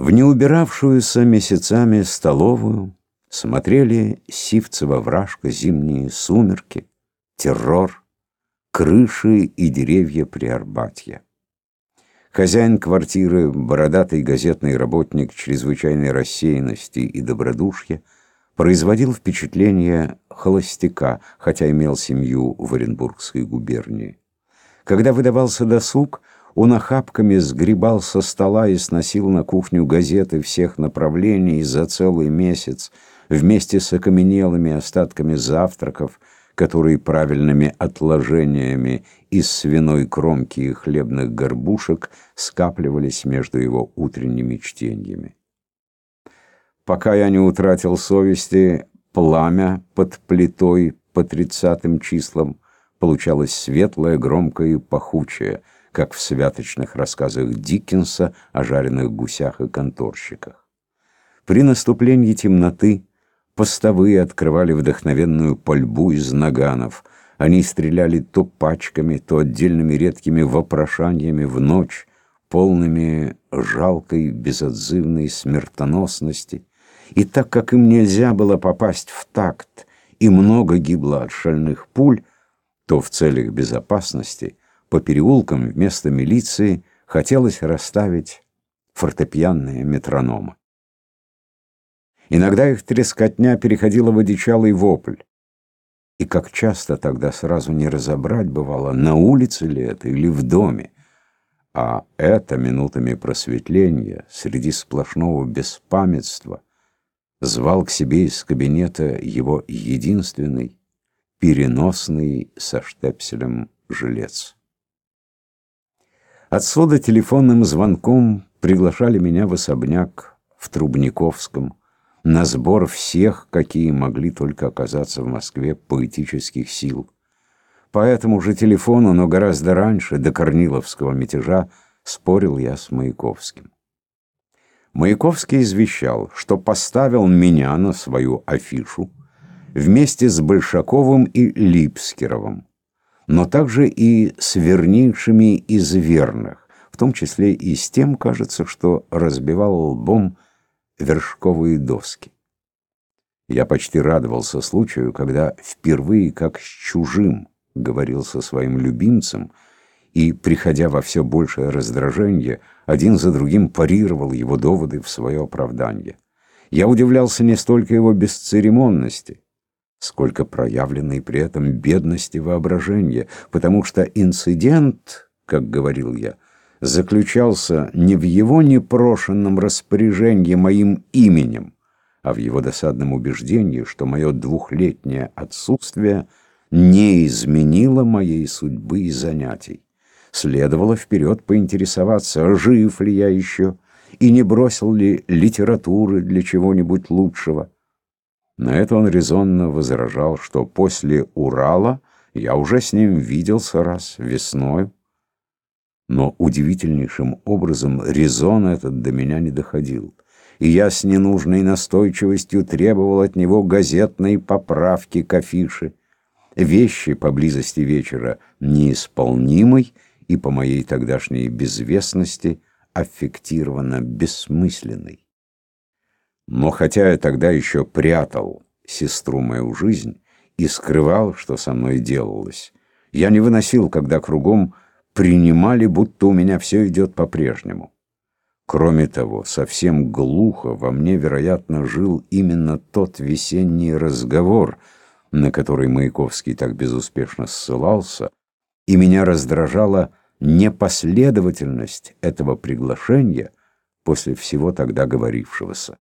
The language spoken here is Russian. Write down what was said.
В неубиравшуюся месяцами столовую смотрели Сивцева-Вражка зимние сумерки, террор, крыши и деревья Приарбатья. Хозяин квартиры, бородатый газетный работник чрезвычайной рассеянности и добродушья, производил впечатление холостяка, хотя имел семью в Оренбургской губернии. Когда выдавался досуг, он охапками сгребал со стола и сносил на кухню газеты всех направлений за целый месяц, вместе с окаменелыми остатками завтраков, которые правильными отложениями из свиной кромки и хлебных горбушек скапливались между его утренними чтениями. Пока я не утратил совести, пламя под плитой по тридцатым числам получалось светлое, громкое и пахучее — как в святочных рассказах Диккенса о жареных гусях и конторщиках. При наступлении темноты постовые открывали вдохновенную пальбу из наганов. Они стреляли то пачками, то отдельными редкими вопрошаниями в ночь, полными жалкой, безотзывной смертоносности. И так как им нельзя было попасть в такт, и много гибло от шальных пуль, то в целях безопасности – по переулкам вместо милиции хотелось расставить фортепианные метрономы. Иногда их трескотня переходила в одичалый вопль. И как часто тогда сразу не разобрать бывало, на улице ли это или в доме. А это минутами просветления, среди сплошного беспамятства, звал к себе из кабинета его единственный, переносный со штепселем жилец. Отсюда телефонным звонком приглашали меня в особняк в Трубниковском на сбор всех, какие могли только оказаться в Москве поэтических сил. По этому же телефону, но гораздо раньше, до Корниловского мятежа, спорил я с Маяковским. Маяковский извещал, что поставил меня на свою афишу вместе с Большаковым и Липскеровым но также и с вернейшими из верных, в том числе и с тем, кажется, что разбивал лбом вершковые доски. Я почти радовался случаю, когда впервые как с чужим говорил со своим любимцем, и, приходя во все большее раздражение, один за другим парировал его доводы в свое оправдание. Я удивлялся не столько его бесцеремонности, сколько проявленной при этом бедности воображения, потому что инцидент, как говорил я, заключался не в его непрошенном распоряжении моим именем, а в его досадном убеждении, что мое двухлетнее отсутствие не изменило моей судьбы и занятий. Следовало вперед поинтересоваться, жив ли я еще, и не бросил ли литературы для чего-нибудь лучшего. На это он резонно возражал, что после Урала я уже с ним виделся раз весной. Но удивительнейшим образом резон этот до меня не доходил, и я с ненужной настойчивостью требовал от него газетной поправки к афише, вещи поблизости вечера неисполнимой и по моей тогдашней безвестности аффектированно бессмысленной. Но хотя я тогда еще прятал сестру мою жизнь и скрывал, что со мной делалось, я не выносил, когда кругом принимали, будто у меня все идет по-прежнему. Кроме того, совсем глухо во мне, вероятно, жил именно тот весенний разговор, на который Маяковский так безуспешно ссылался, и меня раздражала непоследовательность этого приглашения после всего тогда говорившегося.